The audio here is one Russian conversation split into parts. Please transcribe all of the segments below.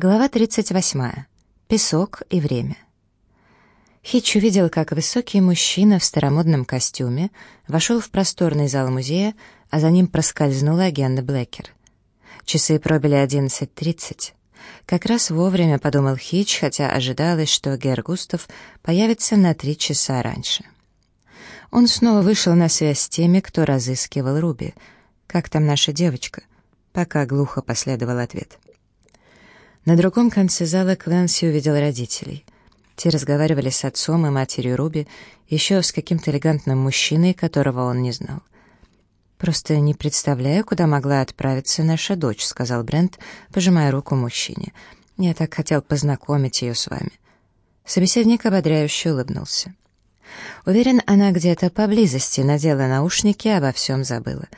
Глава 38. Песок и время. Хитч увидел, как высокий мужчина в старомодном костюме вошел в просторный зал музея, а за ним проскользнула агента Блэкер. Часы пробили 11.30. Как раз вовремя, подумал Хитч, хотя ожидалось, что Гер Густав появится на три часа раньше. Он снова вышел на связь с теми, кто разыскивал Руби. «Как там наша девочка?» Пока глухо последовал ответ. На другом конце зала Кленси увидел родителей. Те разговаривали с отцом и матерью Руби, еще с каким-то элегантным мужчиной, которого он не знал. «Просто не представляю, куда могла отправиться наша дочь», — сказал Брент, пожимая руку мужчине. «Я так хотел познакомить ее с вами». Собеседник ободряюще улыбнулся. Уверен, она где-то поблизости надела наушники и обо всем забыла.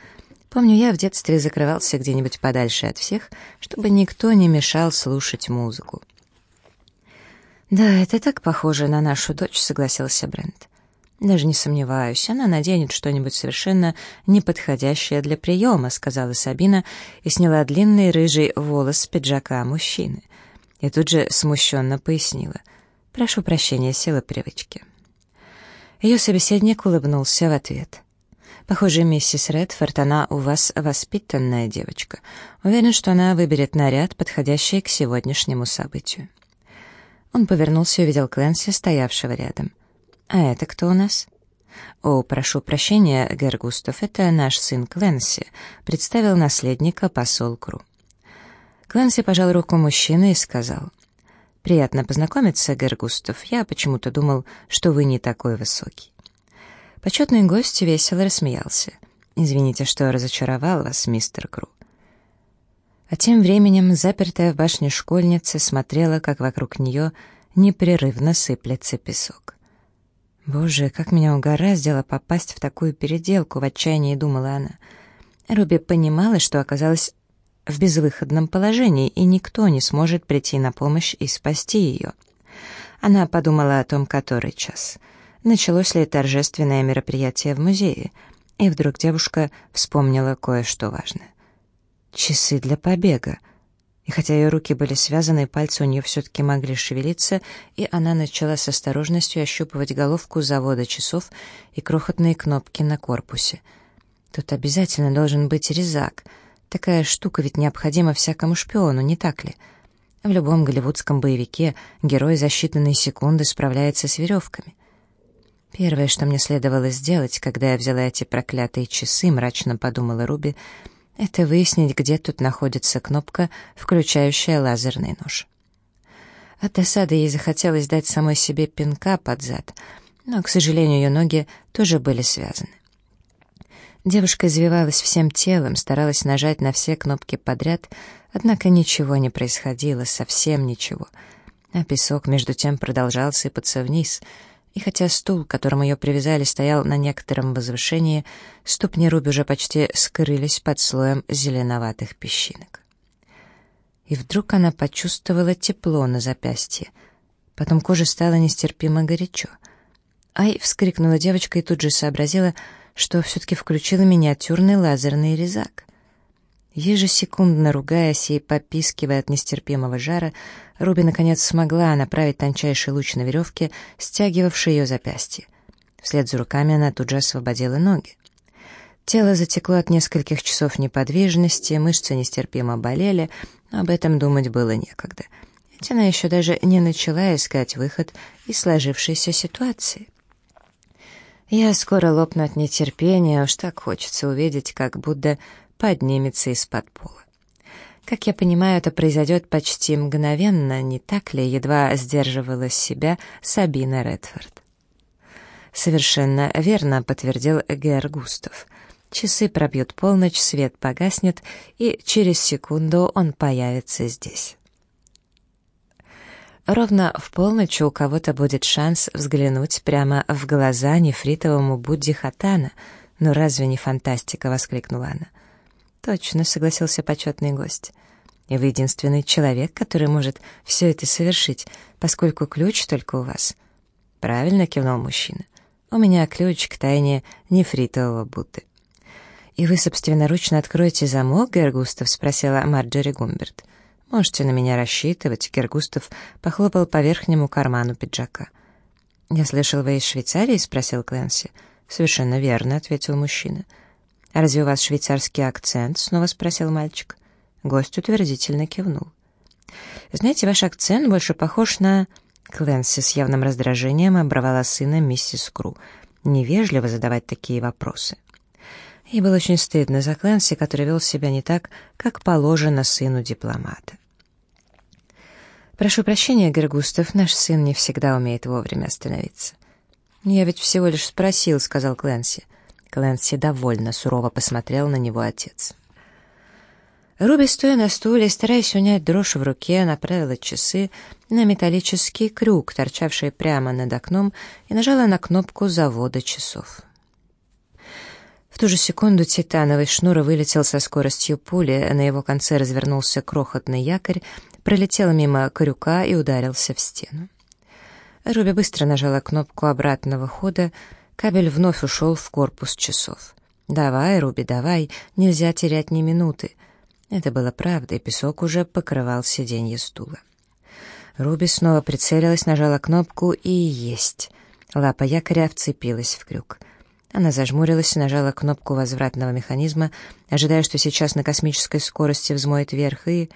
Помню, я в детстве закрывался где-нибудь подальше от всех, чтобы никто не мешал слушать музыку. «Да, это так похоже на нашу дочь», — согласился Брент. «Даже не сомневаюсь, она наденет что-нибудь совершенно неподходящее для приема», — сказала Сабина и сняла длинный рыжий волос с пиджака мужчины. И тут же смущенно пояснила. «Прошу прощения, сила привычки». Ее собеседник улыбнулся в ответ. Похоже, миссис Редфорд, она у вас воспитанная девочка. Уверен, что она выберет наряд, подходящий к сегодняшнему событию. Он повернулся и увидел Кленси, стоявшего рядом. «А это кто у нас?» «О, прошу прощения, Гер Густав, это наш сын Кленси», — представил наследника посол Кру. Кленси пожал руку мужчины и сказал, «Приятно познакомиться, Гер Густав. Я почему-то думал, что вы не такой высокий». Почетный гость весело рассмеялся. «Извините, что разочаровал вас, мистер Кру». А тем временем запертая в башне школьница смотрела, как вокруг нее непрерывно сыплется песок. «Боже, как меня угораздило попасть в такую переделку!» — в отчаянии думала она. Руби понимала, что оказалась в безвыходном положении, и никто не сможет прийти на помощь и спасти ее. Она подумала о том, который час — началось ли торжественное мероприятие в музее, и вдруг девушка вспомнила кое-что важное. Часы для побега. И хотя ее руки были связаны, пальцы у нее все-таки могли шевелиться, и она начала с осторожностью ощупывать головку завода часов и крохотные кнопки на корпусе. Тут обязательно должен быть резак. Такая штука ведь необходима всякому шпиону, не так ли? В любом голливудском боевике герой за считанные секунды справляется с веревками. Первое, что мне следовало сделать, когда я взяла эти проклятые часы, мрачно подумала Руби, это выяснить, где тут находится кнопка, включающая лазерный нож. От досады ей захотелось дать самой себе пинка под зад, но, к сожалению, ее ноги тоже были связаны. Девушка извивалась всем телом, старалась нажать на все кнопки подряд, однако ничего не происходило, совсем ничего. А песок между тем продолжал сыпаться вниз — и хотя стул, к которому ее привязали, стоял на некотором возвышении, ступни Руби уже почти скрылись под слоем зеленоватых песчинок. И вдруг она почувствовала тепло на запястье. Потом кожа стала нестерпимо горячо. «Ай!» — вскрикнула девочка и тут же сообразила, что все-таки включила миниатюрный лазерный резак. Ежесекундно ругаясь и попискивая от нестерпимого жара, Руби наконец смогла направить тончайший луч на веревке, стягивавший ее запястье. Вслед за руками она тут же освободила ноги. Тело затекло от нескольких часов неподвижности, мышцы нестерпимо болели, но об этом думать было некогда. Ведь она еще даже не начала искать выход из сложившейся ситуации. Я скоро лопну от нетерпения, уж так хочется увидеть, как Будда поднимется из-под пола. Как я понимаю, это произойдет почти мгновенно, не так ли, едва сдерживала себя Сабина Редфорд. «Совершенно верно», — подтвердил Гер Густав. «Часы пробьют полночь, свет погаснет, и через секунду он появится здесь». Ровно в полночь у кого-то будет шанс взглянуть прямо в глаза нефритовому Будде Хатана. «Ну разве не фантастика?» — воскликнула она. «Точно», — согласился почетный гость. «И вы единственный человек, который может все это совершить, поскольку ключ только у вас». «Правильно», — кивнул мужчина. «У меня ключ к тайне нефритового Будды». «И вы собственноручно откроете замок, Гэр Густав?» — спросила Марджори Гумберт. Можете на меня рассчитывать», — Гергустов похлопал по верхнему карману пиджака. «Я слышал, вы из Швейцарии?» — спросил Клэнси. «Совершенно верно», — ответил мужчина. «А разве у вас швейцарский акцент?» — снова спросил мальчик. Гость утвердительно кивнул. «Знаете, ваш акцент больше похож на...» Клэнси с явным раздражением оборвала сына миссис Кру. «Невежливо задавать такие вопросы». Ей было очень стыдно за Клэнси, который вел себя не так, как положено сыну дипломата. «Прошу прощения, Гергустов, наш сын не всегда умеет вовремя остановиться». «Я ведь всего лишь спросил», — сказал Клэнси. Клэнси довольно сурово посмотрел на него отец. Руби, стоя на стуле, стараясь унять дрожь в руке, направила часы на металлический крюк, торчавший прямо над окном, и нажала на кнопку завода часов. В ту же секунду титановый шнур вылетел со скоростью пули, на его конце развернулся крохотный якорь, пролетел мимо крюка и ударился в стену. Руби быстро нажала кнопку обратного хода, кабель вновь ушел в корпус часов. «Давай, Руби, давай, нельзя терять ни минуты». Это было правдой, песок уже покрывал сиденье стула. Руби снова прицелилась, нажала кнопку и есть. Лапа якоря вцепилась в крюк. Она зажмурилась и нажала кнопку возвратного механизма, ожидая, что сейчас на космической скорости взмоет вверх, и...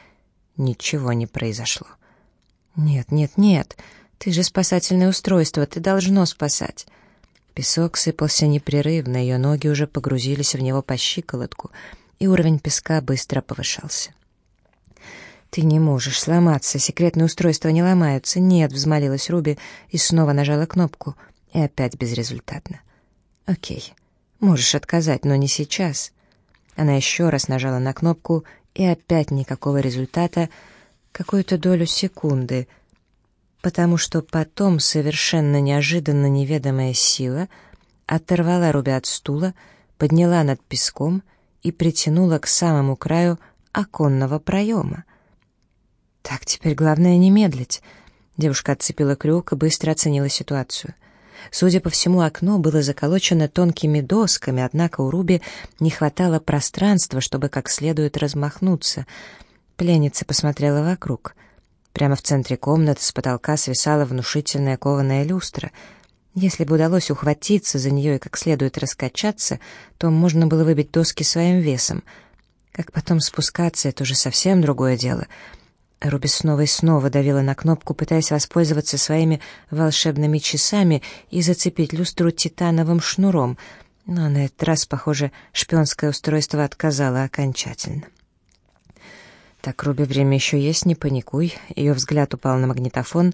Ничего не произошло. «Нет, нет, нет, ты же спасательное устройство, ты должно спасать». Песок сыпался непрерывно, ее ноги уже погрузились в него по щиколотку, и уровень песка быстро повышался. «Ты не можешь сломаться, секретные устройства не ломаются». «Нет», — взмолилась Руби и снова нажала кнопку, и опять безрезультатно. «Окей, можешь отказать, но не сейчас». Она еще раз нажала на кнопку, и опять никакого результата, какую-то долю секунды, потому что потом совершенно неожиданно неведомая сила оторвала Руби от стула, подняла над песком и притянула к самому краю оконного проема. «Так, теперь главное не медлить». Девушка отцепила крюк и быстро оценила ситуацию — Судя по всему, окно было заколочено тонкими досками, однако у Руби не хватало пространства, чтобы как следует размахнуться. Пленница посмотрела вокруг. Прямо в центре комнаты с потолка свисала внушительная кованая люстра. Если бы удалось ухватиться за нее и как следует раскачаться, то можно было выбить доски своим весом. Как потом спускаться — это уже совсем другое дело — Руби снова и снова давила на кнопку, пытаясь воспользоваться своими волшебными часами и зацепить люстру титановым шнуром, но на этот раз, похоже, шпионское устройство отказало окончательно. «Так, Руби, время еще есть, не паникуй». Ее взгляд упал на магнитофон,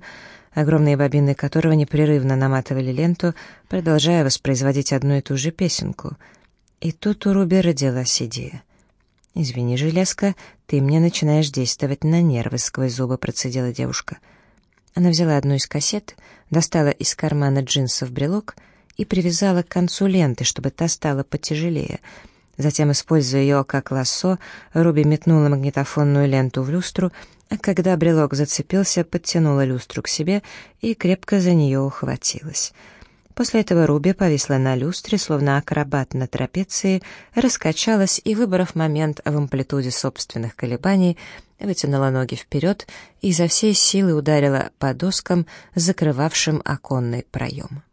огромные бобины которого непрерывно наматывали ленту, продолжая воспроизводить одну и ту же песенку. И тут у Руби родилась идея — «Извини, железка, ты мне начинаешь действовать на нервы», — сквозь зубы процедила девушка. Она взяла одну из кассет, достала из кармана джинсов брелок и привязала к концу ленты, чтобы та стала потяжелее. Затем, используя ее как лассо, Руби метнула магнитофонную ленту в люстру, а когда брелок зацепился, подтянула люстру к себе и крепко за нее ухватилась. После этого Руби повисла на люстре, словно акробат на трапеции, раскачалась и, выбрав момент в амплитуде собственных колебаний, вытянула ноги вперед и изо всей силы ударила по доскам, закрывавшим оконный проем.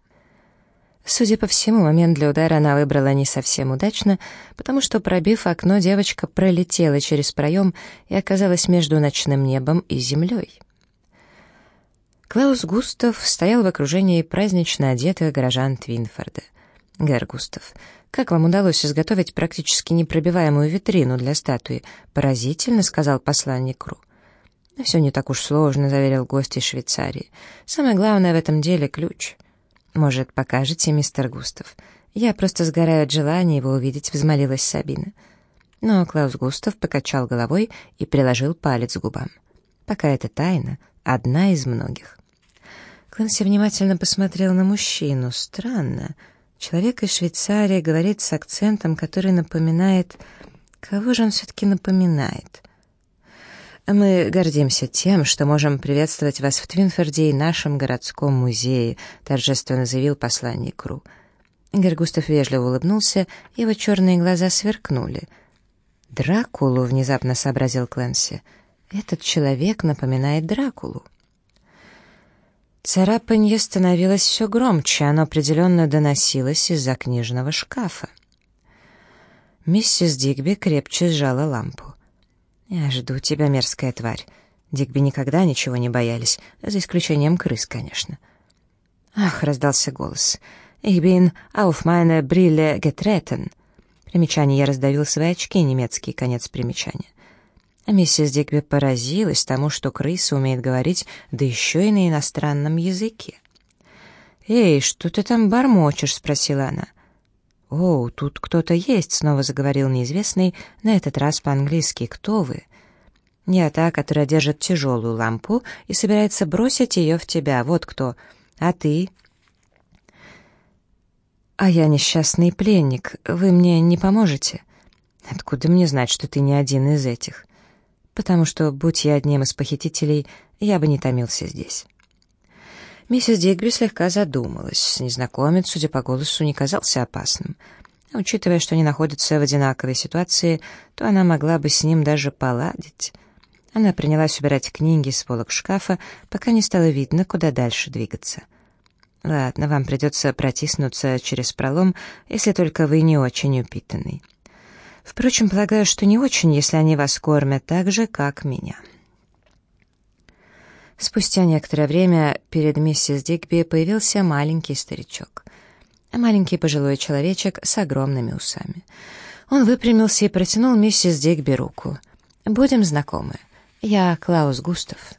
Судя по всему, момент для удара она выбрала не совсем удачно, потому что, пробив окно, девочка пролетела через проем и оказалась между ночным небом и землей. Клаус Густав стоял в окружении празднично одетых горожан Твинфорда. «Гэр Густав, как вам удалось изготовить практически непробиваемую витрину для статуи? Поразительно», — сказал посланник Ру. «Все не так уж сложно», — заверил гость из Швейцарии. «Самое главное в этом деле — ключ». «Может, покажете, мистер Густав?» «Я просто сгораю от желания его увидеть», — взмолилась Сабина. Но Клаус Густав покачал головой и приложил палец к губам. «Пока это тайна, одна из многих». Клэнси внимательно посмотрел на мужчину. Странно. Человек из Швейцарии говорит с акцентом, который напоминает... Кого же он все-таки напоминает? «Мы гордимся тем, что можем приветствовать вас в Твинфорде и нашем городском музее», торжественно заявил посланник Ру. Гергустов вежливо улыбнулся, его черные глаза сверкнули. «Дракулу», — внезапно сообразил Клэнси. Этот человек напоминает Дракулу. Царапанье становилось все громче, оно определенно доносилось из-за книжного шкафа. Миссис Дигби крепче сжала лампу. «Я жду тебя, мерзкая тварь». Дигби никогда ничего не боялись, за исключением крыс, конечно. «Ах!» — раздался голос. «Ich bin auf meine Brille getreten». Примечание «я раздавил свои очки», немецкий конец примечания. А миссис Дигби поразилась тому, что крыса умеет говорить, да еще и на иностранном языке. «Эй, что ты там бормочешь?» — спросила она. «О, тут кто-то есть», — снова заговорил неизвестный, на этот раз по-английски. «Кто вы?» «Я та, которая держит тяжелую лампу и собирается бросить ее в тебя. Вот кто. А ты?» «А я несчастный пленник. Вы мне не поможете?» «Откуда мне знать, что ты не один из этих?» «Потому что, будь я одним из похитителей, я бы не томился здесь». Миссис Дигби слегка задумалась. Незнакомец, судя по голосу, не казался опасным. Учитывая, что они находятся в одинаковой ситуации, то она могла бы с ним даже поладить. Она принялась убирать книги с полок шкафа, пока не стало видно, куда дальше двигаться. «Ладно, вам придется протиснуться через пролом, если только вы не очень упитанный. Впрочем, полагаю, что не очень, если они вас кормят так же, как меня». Спустя некоторое время перед миссис Дигби появился маленький старичок. Маленький пожилой человечек с огромными усами. Он выпрямился и протянул миссис Дигби руку. «Будем знакомы. Я Клаус Густав».